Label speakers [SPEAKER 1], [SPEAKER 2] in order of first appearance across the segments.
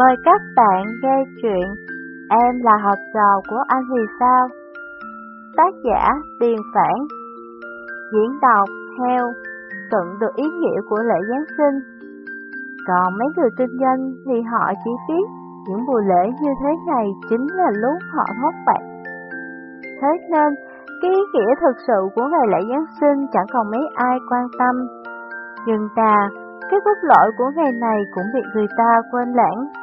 [SPEAKER 1] Mời các bạn nghe chuyện Em là học trò của anh thì sao? Tác giả Tiền Phản Diễn đọc Heo Tận được ý nghĩa của lễ Giáng sinh Còn mấy người kinh doanh thì họ chỉ biết những buổi lễ như thế này chính là lúc họ thốt bạc. Thế nên, cái ý nghĩa thực sự của ngày lễ Giáng sinh chẳng còn mấy ai quan tâm. Nhưng ta, cái cốt lõi của ngày này cũng bị người ta quên lãng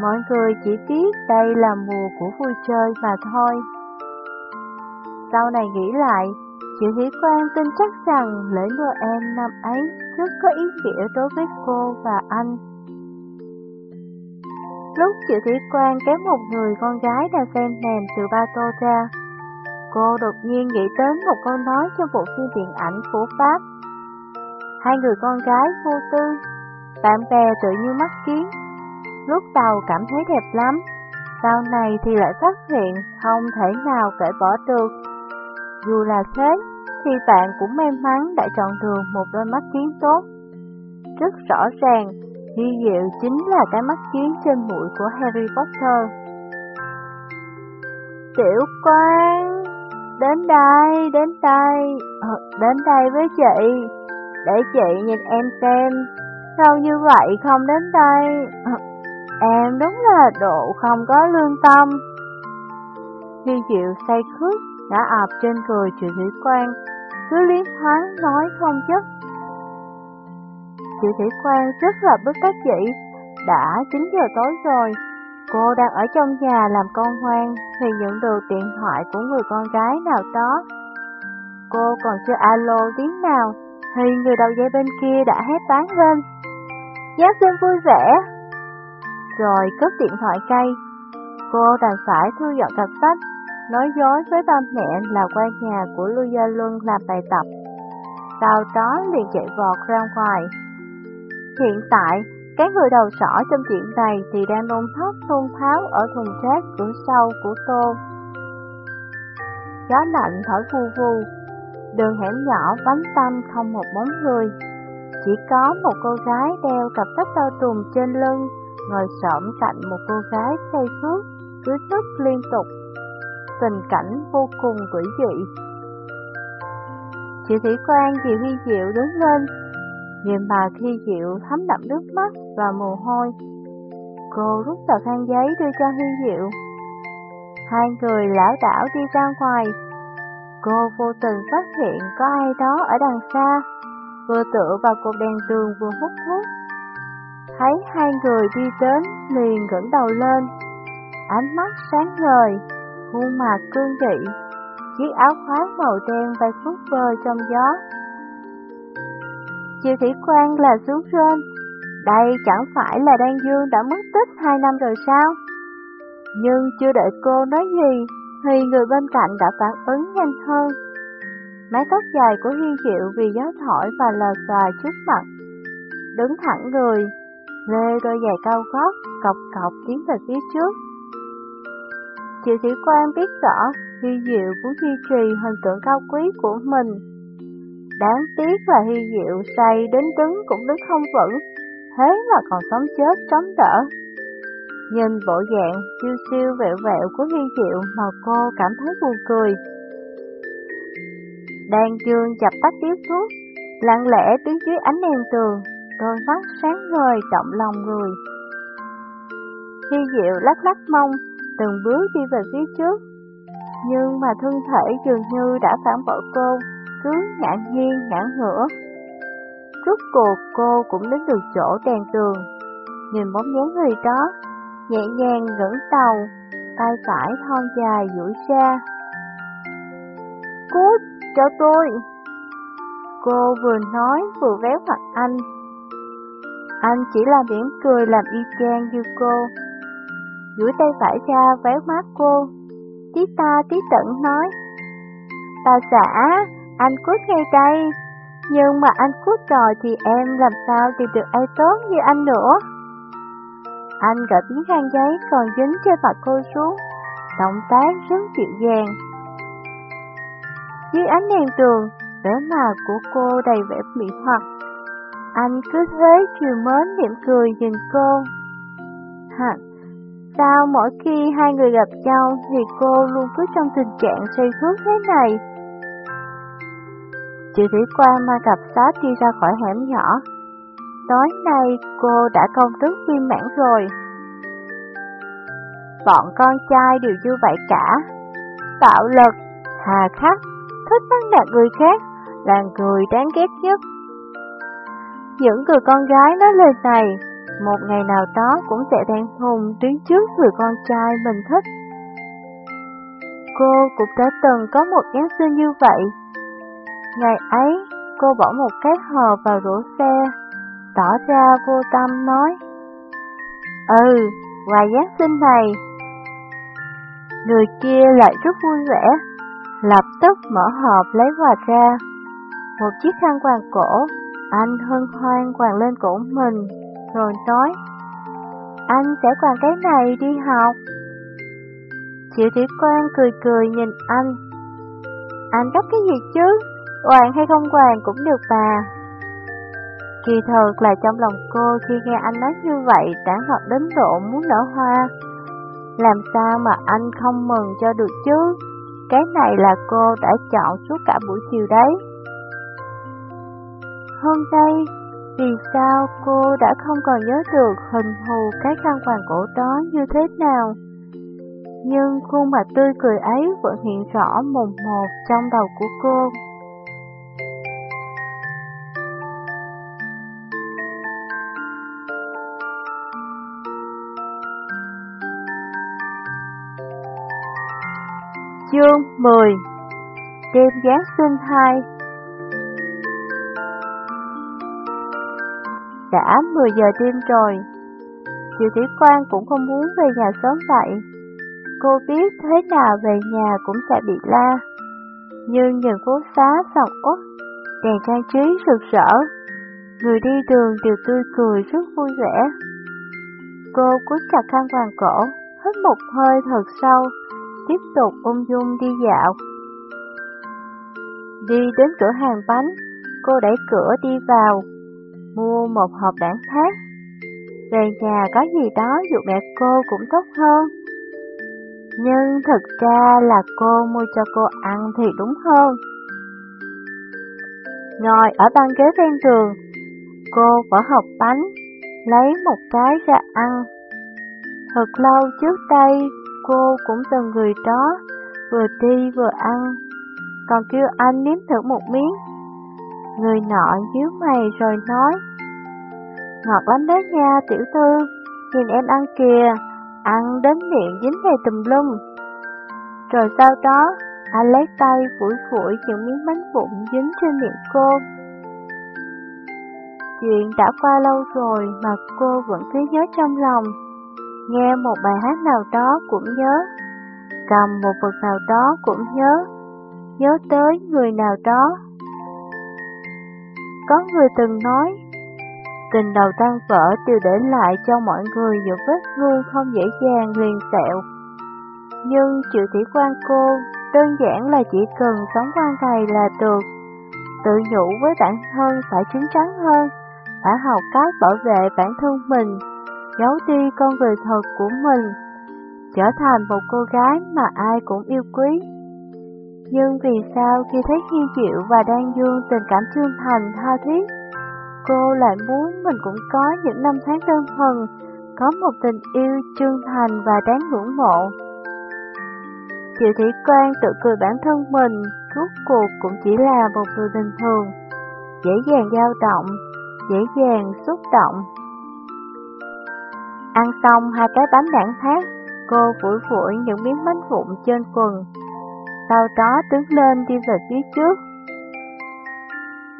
[SPEAKER 1] Mọi người chỉ biết đây là mùa của vui chơi mà thôi. Sau này nghĩ lại, chị Thủy Quang tin chắc rằng lễ Noel năm ấy rất có ý nghĩa đối với cô và anh. Lúc chị Thủy Quang kéo một người con gái đang xem mềm từ ba tô ra, cô đột nhiên nghĩ đến một câu nói trong bộ phim điện ảnh của Pháp. Hai người con gái vô tư, bạn bè tự như mắt kiến, lúc đầu cảm thấy đẹp lắm, sau này thì lại phát hiện không thể nào cởi bỏ được. Dù là thế, thì bạn cũng may mắn đã chọn được một đôi mắt kiến tốt. Rất rõ ràng, Hy Diệu chính là cái mắt kiến trên mũi của Harry Potter. Tiểu quan, đến đây, đến đây, ờ, đến đây với chị, để chị nhìn em xem, sao như vậy không đến đây, ờ, Em đúng là độ không có lương tâm. Khi chịu say khước đã ập trên cười chị Thủy quan, cứ liếc thoáng nói không chất. Chị Thủy quan rất là bất đắc dĩ, đã 9 giờ tối rồi, cô đang ở trong nhà làm con hoang thì nhận được điện thoại của người con gái nào đó. Cô còn chưa alo tiếng nào, thì người đầu dây bên kia đã hét tán lên. Giáng sinh vui vẻ, rồi cất điện thoại cây. Cô đành phải thu dọn cặp sách, nói dối với ba mẹ là qua nhà của Lưu Gia Luân làm bài tập. Sau đó liền chạy vọt ra ngoài. Hiện tại, cái người đầu sỏ trong chuyện này thì đang nôn thóc thôn tháo ở thùng rác cửa sau của tô. Gió lạnh thổi vu vu, đường hẻm nhỏ vắng tăm không một bóng người. Chỉ có một cô gái đeo cặp sách to trùm trên lưng, ngồi xổm cạnh một cô gái say phước, cứ thức liên tục. Tình cảnh vô cùng quỷ dị. Chị Thủy Quang vì Huy Diệu đứng lên, nhìn bà Khi Diệu thấm đậm nước mắt và mồ hôi. Cô rút tờ khăn giấy đưa cho Huy Diệu. Hai người lão đảo đi ra ngoài. Cô vô tình phát hiện có ai đó ở đằng xa, vừa tựa vào cột đèn tường vừa hút thuốc. Thấy hai người đi đến, liền ngẩng đầu lên. Ánh mắt sáng ngời, khuôn mặt cương nghị, chiếc áo khoác màu đen bay phút phơ trong gió. Chiều thủy quan là xuống rên, đây chẳng phải là Đan Dương đã mất tích hai năm rồi sao? Nhưng chưa đợi cô nói gì, thì người bên cạnh đã phản ứng nhanh hơn. Mái tóc dài của Hiên Diệu vì gió thổi và lờ xòa trước mặt. Đứng thẳng người, lê đôi giày cao gót, cọc cọc tiến về phía trước. Triệu sĩ quan biết rõ, Hy Diệu muốn duy trì hình tượng cao quý của mình. Đáng tiếc là Hy Diệu say đến đứng cũng đứng không vững, thế mà còn sống chết chống đỡ. Nhìn bộ dạng siêu siêu vẹo vẹo của Hy Diệu mà cô cảm thấy buồn cười. Đàn dương chập tắt điếu thuốc, lặng lẽ đứng dưới ánh đèn tường, đôi mắt sáng ngời động lòng người. Hy Diệu lắc lắc mông, từng bước đi về phía trước, nhưng mà thân thể dường như đã phản bội cô, cứ ngã nghiêng ngã ngửa. Rốt cuộc cô cũng đến được chỗ đèn tường, nhìn bóng dáng người đó, nhẹ nhàng ngẩng đầu, tay phải thon dài duỗi ra. Cút, cho tôi! Cô vừa nói vừa véo mặt anh, anh chỉ là mỉm cười làm y chang như cô. duỗi tay phải ra véo mắt cô. Tí ta tí tận nói. Ta xã, anh cút ngay đây. Nhưng mà anh cút rồi thì em làm sao tìm được ai tốt như anh nữa. Anh gỡ miếng khăn giấy còn dính trên mặt cô xuống. Động tác rất dịu dàng. Dưới ánh đèn tường, vẻ mặt của cô đầy vẻ mỹ hoặc. Anh cứ thế chiều mến niệm cười nhìn cô. Hả? Sao mỗi khi hai người gặp nhau thì cô luôn cứ trong tình trạng say thuốc thế này? Chị Thủy Quang mang cặp sách đi ra khỏi hẻm nhỏ. Tối nay cô đã công thức viên mãn rồi. Bọn con trai đều như vậy cả. Bạo lực, hà khắc, thích bắt nạt người khác là người đáng ghét nhất. Những người con gái nói lời này, một ngày nào đó cũng sẽ đen hùng đứng trước người con trai mình thích. Cô cũng đã từng có một Giáng sinh như vậy. Ngày ấy, cô bỏ một cái hộp vào rổ xe, tỏ ra vô tâm nói. Ừ, quà Giáng sinh này. Người kia lại rất vui vẻ, lập tức mở hộp lấy quà ra. Một chiếc khăn quàng cổ, anh hân hoan quàng lên cổ mình, rồi nói, anh sẽ quàng cái này đi học. Triệu Thủy Quang cười cười nhìn anh. Anh gấp cái gì chứ? Quàng hay không quàng cũng được bà. Kỳ thật là trong lòng cô khi nghe anh nói như vậy đã ngọt đến độ muốn nở hoa. Làm sao mà anh không mừng cho được chứ? Cái này là cô đã chọn suốt cả buổi chiều đấy. Hôm nay, vì sao cô đã không còn nhớ được hình thù cái khăn quàng cổ đó như thế nào? Nhưng khuôn mặt tươi cười ấy vẫn hiện rõ mồm một trong đầu của cô. Chương 10 Đêm Giáng sinh 2 Đã 10 giờ đêm rồi. Triệu Thủy Quang cũng không muốn về nhà sớm vậy. Cô biết thế nào về nhà cũng sẽ bị la. Nhưng nhìn phố xá sọc út, Đèn trang trí rực rỡ. Người đi đường đều tươi cười rất vui vẻ. Cô cúi chặt khăn quàng cổ Hít một hơi thật sâu tiếp tục ung dung đi dạo. Đi đến cửa hàng bánh, cô đẩy cửa đi vào, mua một hộp đảng khác. Về nhà có gì đó dụ mẹ cô cũng tốt hơn. Nhưng thực ra là cô mua cho cô ăn thì đúng hơn. Ngồi ở băng ghế ven đường, cô vỡ hộp bánh, lấy một cái ra ăn. Thật lâu trước đây, cô cũng từng người đó, vừa đi vừa ăn, còn kêu anh nếm thử một miếng. Người nọ nhíu mày rồi nói, Ngọt lắm đấy nha tiểu thư, nhìn em ăn kìa, ăn đến miệng dính đầy tùm lum. Rồi sau đó, anh lấy tay phủi phủi những miếng bánh vụn dính trên miệng cô. Chuyện đã qua lâu rồi mà cô vẫn cứ nhớ trong lòng nghe một bài hát nào đó cũng nhớ, cầm một vật nào đó cũng nhớ, nhớ tới người nào đó. Có người từng nói, tình đầu tan vỡ đều để lại cho mọi người những vết thương không dễ dàng liền sẹo. Nhưng chịu thủy quan cô đơn giản là chỉ cần sống qua ngày là được. Tự nhủ với bản thân phải chín chắn hơn, phải học cách bảo vệ bản thân mình giấu đi con người thật của mình, trở thành một cô gái mà ai cũng yêu quý. Nhưng vì sao khi thấy Hi Diệu và Đan Dương tình cảm chân thành tha thiết, cô lại muốn mình cũng có những năm tháng đơn thuần, có một tình yêu chân thành và đáng ngưỡng mộ. Triệu Thủy Quang tự cười bản thân mình, rốt cuộc cũng chỉ là một người bình thường, dễ dàng dao động, dễ dàng xúc động. Ăn xong hai cái bánh đảng thác, cô phủi phủi những miếng bánh vụn trên quần. Sau đó đứng lên đi về phía trước.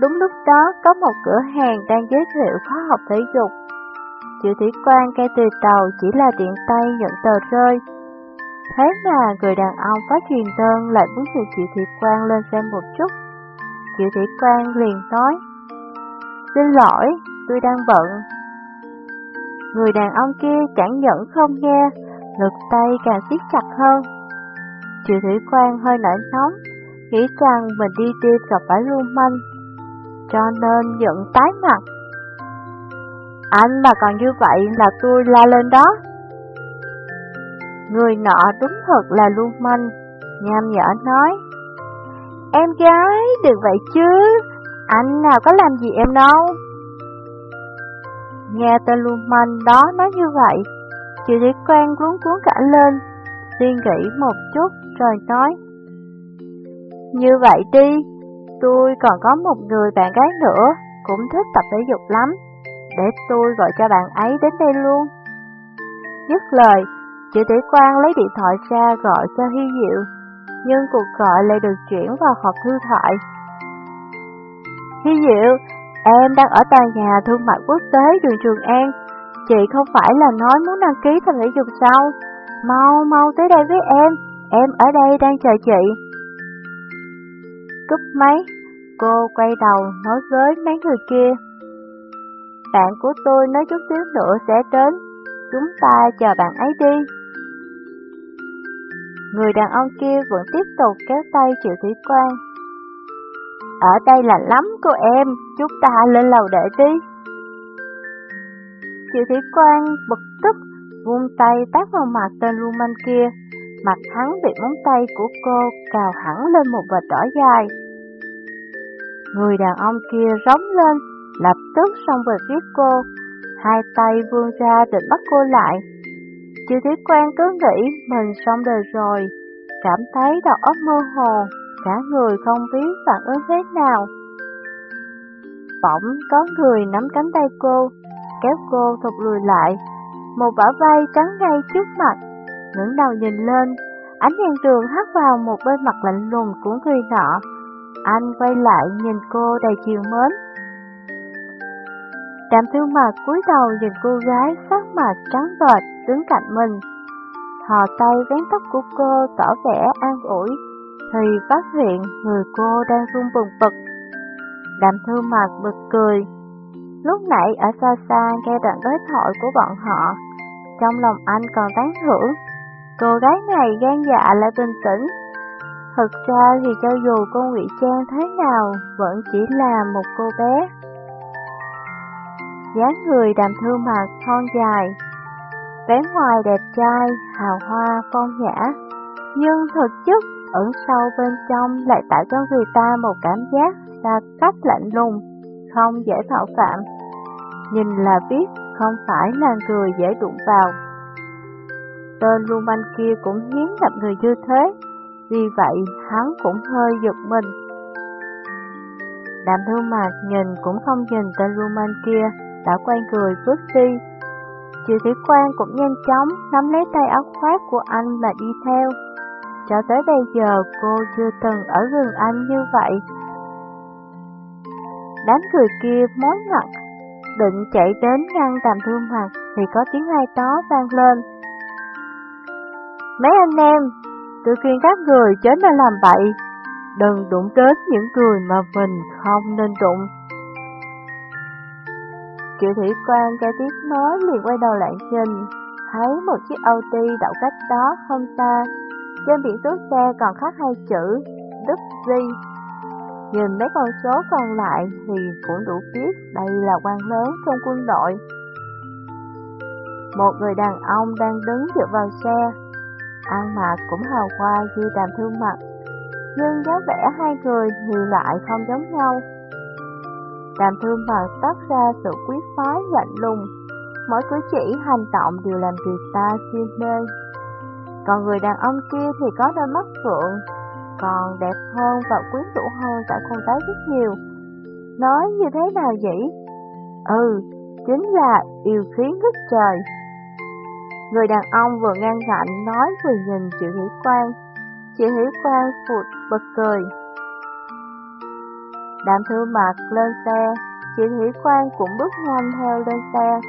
[SPEAKER 1] Đúng lúc đó có một cửa hàng đang giới thiệu khóa học thể dục. Triệu thủy quan cây từ tàu chỉ là điện tay nhận tờ rơi. Thế mà người đàn ông phát truyền đơn lại muốn nhờ Triệu thủy Quan lên xem một chút. Triệu thủy Quan liền nói, Xin lỗi, tôi đang bận, Người đàn ông kia chẳng nhẫn không nghe, lực tay càng siết chặt hơn. Triệu thủy quan hơi nổi nóng, nghĩ rằng mình đi tiêu gặp phải lưu manh, cho nên giận tái mặt. Anh mà còn như vậy là tôi la lên đó, Người nọ đúng thật là lưu manh, nham nhở nói. Em gái, đừng vậy chứ, anh nào có làm gì em đâu. Nghe tên lưu manh đó nói như vậy, chị thủy Quang luống cuốn cả lên, suy nghĩ một chút rồi nói. Như vậy đi, tôi còn có một người bạn gái nữa, cũng thích tập thể dục lắm, để tôi gọi cho bạn ấy đến đây luôn. Dứt lời, chị Thủy Quang lấy điện thoại ra gọi cho Hy Diệu, nhưng cuộc gọi lại được chuyển vào hộp thư thoại. Hy Diệu, em đang ở tòa nhà thương mại quốc tế đường Trường An. Chị không phải là nói muốn đăng ký thành thể dục sao? Mau, mau tới đây với em, em ở đây đang chờ chị. Cúp máy, cô quay đầu nói với mấy người kia. Bạn của tôi nói chút xíu nữa sẽ đến, chúng ta chờ bạn ấy đi. Người đàn ông kia vẫn tiếp tục kéo tay Triệu Thủy Quang. Ở đây là lắm cô em, chúng ta lên lầu để đi. Triệu Thủy Quang bực tức, vung tay tát vào mặt tên lưu manh kia. Mặt hắn bị móng tay của cô cào hẳn lên một vệt đỏ dài. Người đàn ông kia rống lên, lập tức xông về phía cô, hai tay vươn ra định bắt cô lại. Chưa thấy quen cứ nghĩ mình xong đời rồi, cảm thấy đầu óc mơ hồ, cả người không biết phản ứng thế nào. Bỗng có người nắm cánh tay cô, kéo cô thụt lùi lại, một bả vai trắng ngay trước mặt, ngẩng đầu nhìn lên, ánh đèn đường hắt vào một bên mặt lạnh lùng của người nọ. Anh quay lại nhìn cô đầy chiều mến. Đàm thương mặt cúi đầu nhìn cô gái sắc mặt trắng bệch đứng cạnh mình. Thò tay vén tóc của cô tỏ vẻ an ủi, thì phát hiện người cô đang run bừng bực. Đàm thư mặt bật cười. Lúc nãy ở xa xa nghe đoạn đối thoại của bọn họ, trong lòng anh còn tán thưởng. Cô gái này gan dạ lại bình tĩnh. Thực ra thì cho dù cô ngụy trang thế nào, vẫn chỉ là một cô bé dáng người đàm thư mặt thon dài, vẻ ngoài đẹp trai, hào hoa, phong nhã, nhưng thực chất ẩn sâu bên trong lại tạo cho người ta một cảm giác xa cách lạnh lùng, không dễ thảo phạm. Nhìn là biết không phải là người dễ đụng vào. Tên lưu manh kia cũng hiếm gặp người như thế, vì vậy hắn cũng hơi giật mình. Đàm thương mạc nhìn cũng không nhìn tên lưu manh kia, đã quay người bước đi. Chị Thủy Quang cũng nhanh chóng nắm lấy tay áo khoác của anh mà đi theo. Cho tới bây giờ cô chưa từng ở gần anh như vậy. Đám người kia mối mặt, định chạy đến ngăn tạm thương mặt thì có tiếng hai đó vang lên. Mấy anh em, tôi khuyên các người chớ nên làm bậy, đừng đụng đến những người mà mình không nên đụng. Triệu Thủy Quan nghe tiếng nói liền quay đầu lại nhìn, thấy một chiếc Âu Ti đậu cách đó không xa. Trên biển số xe còn khắc hai chữ Đức Duy Nhìn mấy con số còn lại thì cũng đủ biết đây là quan lớn trong quân đội. Một người đàn ông đang đứng dựa vào xe, ăn mặc cũng hào hoa như đàm thương mặt, nhưng dáng vẻ hai người thì lại không giống nhau. Đàm thương mặt tắt ra sự quyết phái lạnh lùng, mỗi cử chỉ hành động đều làm người ta si mê. Còn người đàn ông kia thì có đôi mắt phượng, còn đẹp hơn và quyến rũ hơn cả con gái rất nhiều. Nói như thế nào vậy? Ừ, chính là yêu khí ngất trời. Người đàn ông vừa ngang ngạnh nói vừa nhìn chị Hỷ Quang. Chị Hỷ Quang phụt bật cười. Đàm thư mặt lên xe, chị Thủy Quang cũng bước nhanh theo lên xe,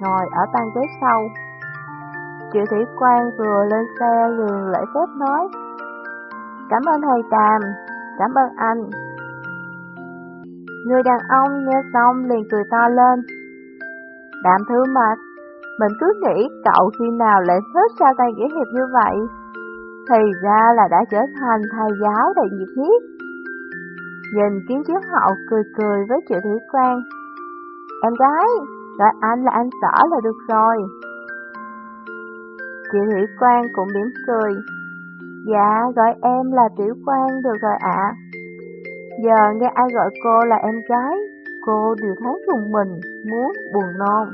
[SPEAKER 1] ngồi ở tan ghế sau. Chị Thủy Quang vừa lên xe vừa lễ phép nói, Cảm ơn thầy Tam, cảm ơn anh. Người đàn ông nghe xong liền cười to lên. Đạm thứ mặt, mình cứ nghĩ cậu khi nào lại hết ra tay nghĩa hiệp như vậy. Thì ra là đã trở thành thầy giáo đầy nhiệt huyết. Nhìn kiến chiếu hậu cười cười với Triệu Thủy Quang. Em gái, gọi anh là anh sở là được rồi. Chị Thủy Quang cũng mỉm cười. Dạ, gọi em là Tiểu Quang được rồi ạ. Giờ nghe ai gọi cô là em gái, cô đều thấy rùng mình, muốn buồn nôn.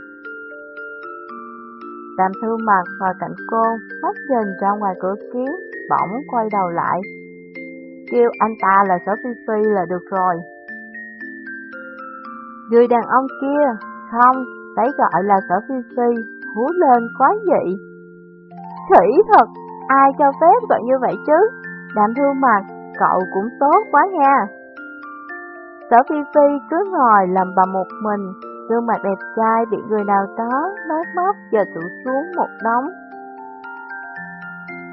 [SPEAKER 1] Đàm thư mặt vào cạnh cô, mắt nhìn ra ngoài cửa kiến, bỗng quay đầu lại. Kêu anh ta là sở phi phi là được rồi. Người đàn ông kia, không, đấy gọi là sở phi phi, hú lên quá dị. Thủy thật, ai cho phép gọi như vậy chứ? Đàm thư mặt, cậu cũng tốt quá nha. Sở Phi Phi cứ ngồi lầm bà một mình, gương mặt đẹp trai bị người nào đó nói móc giờ tụ xuống một đống.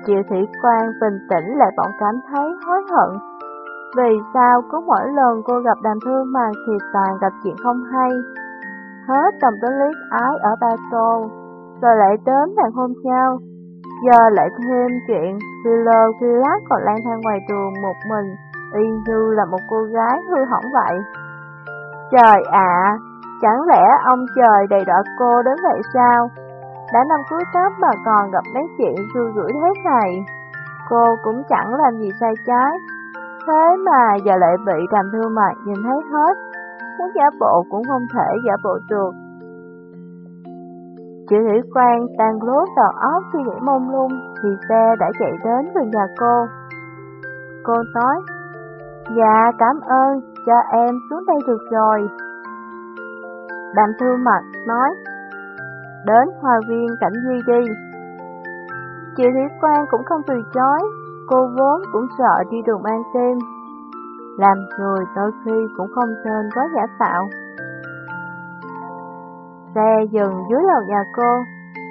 [SPEAKER 1] Triệu Thủy Quang bình tĩnh lại bỗng cảm thấy hối hận. Vì sao cứ mỗi lần cô gặp đàm thương mà thì toàn gặp chuyện không hay. Hết tầm tới lý ái ở Ba Tô, rồi lại đến đàn hôn nhau. Giờ lại thêm chuyện phi lơ còn lang thang ngoài đường một mình y như là một cô gái hư hỏng vậy. Trời ạ, chẳng lẽ ông trời đầy đọa cô đến vậy sao? Đã năm cuối cấp mà còn gặp mấy chuyện xui rủi thế này. Cô cũng chẳng làm gì sai trái. Thế mà giờ lại bị đàm thương mặt nhìn thấy hết. Muốn giả bộ cũng không thể giả bộ được. Chị Thủy Quang đang lố đầu óc suy nghĩ mông lung thì xe đã chạy đến gần nhà cô. Cô nói, Dạ, cảm ơn, cho em xuống đây được rồi. Đàm thư mặt nói, đến hòa viên cảnh duy đi. Chị Thủy Quang cũng không từ chối, cô vốn cũng sợ đi đường an tim. Làm người đôi khi cũng không nên có giả tạo. Xe dừng dưới lầu nhà cô,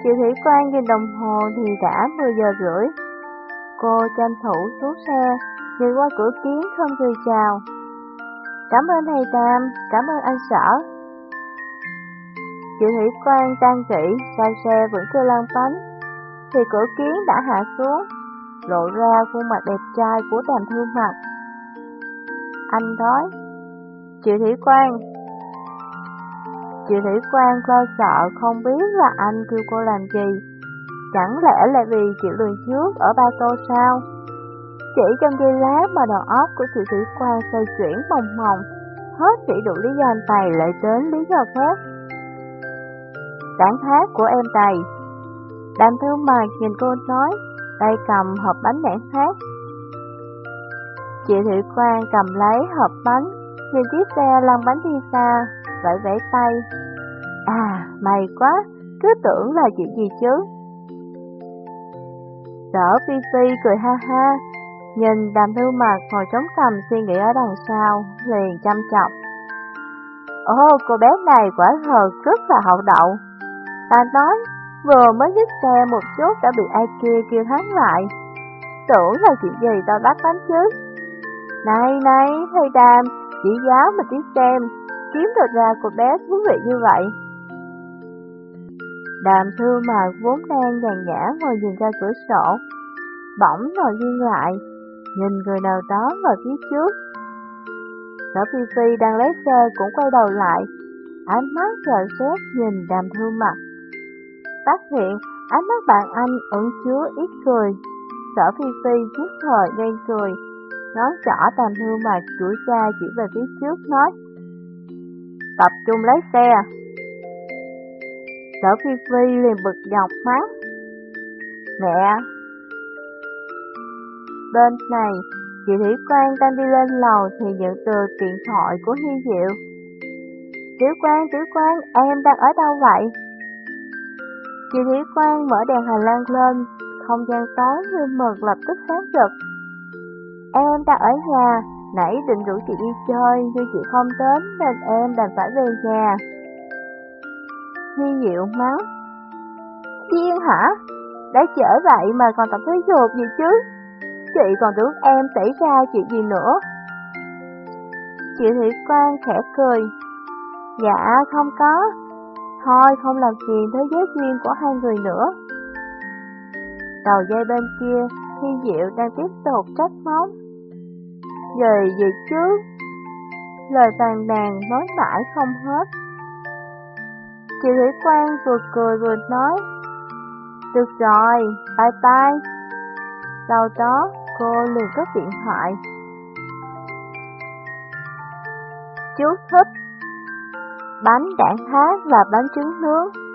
[SPEAKER 1] chị Thủy Quang nhìn đồng hồ thì đã 10 giờ rưỡi. Cô tranh thủ xuống xe, nhìn qua cửa kiến không cười chào. Cảm ơn thầy Tam, cảm ơn anh sở. Chị Thủy Quang tan chỉ, sao xe vẫn chưa lăn bánh, thì cửa kiến đã hạ xuống, lộ ra khuôn mặt đẹp trai của đàm thương mặt. Anh nói, chị Thủy Quang. Chị Thủy Quang lo sợ không biết là anh kêu cô làm gì, chẳng lẽ là vì chị lùi trước ở ba tô sao? Chỉ trong giây lát mà đầu óc của chị Thủy Quang xoay chuyển mòng mòng, hết chỉ đủ lý do anh Tài lại đến lý do khác. Tản thác của em Tài Đàm thư mạc nhìn cô nói, tay cầm hộp bánh đảng khác. Chị Thủy Quang cầm lấy hộp bánh, nhìn chiếc xe lăn bánh đi xa, vẫy vẫy tay. À, may quá, cứ tưởng là chuyện gì chứ. Sở Phi Phi cười ha ha, Nhìn đàm thư mặt ngồi trống cầm suy nghĩ ở đằng sau, liền chăm chọc. Ồ, cô bé này quả thật rất là hậu đậu. Ta nói, vừa mới dứt xe một chút đã bị ai kia kêu thắng lại. Tưởng là chuyện gì tao bắt bánh chứ. Này, này, thầy đàm, chỉ giáo mà tí xem, kiếm được ra cô bé thú vị như vậy. Đàm thư mà vốn đang nhàn nhã ngồi nhìn ra cửa sổ, bỗng ngồi nghiêng lại, nhìn người nào đó vào phía trước. Sở Phi Phi đang lấy xe cũng quay đầu lại, ánh mắt chờ xét nhìn đàm Thư mặt. Phát hiện ánh mắt bạn anh ẩn chứa ít cười. Sở Phi Phi chút thời đang cười, ngón trỏ đàm Thư mặt chuỗi cha chỉ về phía trước nói. Tập trung lấy xe. Sở Phi Phi liền bực dọc mắng. Mẹ, Bên này, chị Thủy Quang đang đi lên lầu thì nhận từ điện thoại của Hi Diệu. Tiểu Quang, Tiểu Quang, em đang ở đâu vậy? Chị Thủy Quang mở đèn hành lang lên, không gian tối như mực lập tức sáng rực. Em đang ở nhà, nãy định rủ chị đi chơi nhưng chị không đến nên em đành phải về nhà. Hi Diệu mắng. Điên hả? Đã trở vậy mà còn tập thể dục gì chứ? chị còn tưởng em xảy ra chuyện gì nữa. Chị Thủy Quang khẽ cười. Dạ, không có. Thôi, không làm phiền thế giới duyên của hai người nữa. Đầu dây bên kia, Hi Diệu đang tiếp tục trách móc về về trước, Lời tàn đàn nói mãi không hết. Chị Thủy Quang vừa cười vừa nói. Được rồi, bye bye. Sau đó, cô liền cất điện thoại. Chú thích Bánh đạn thác và bánh trứng nướng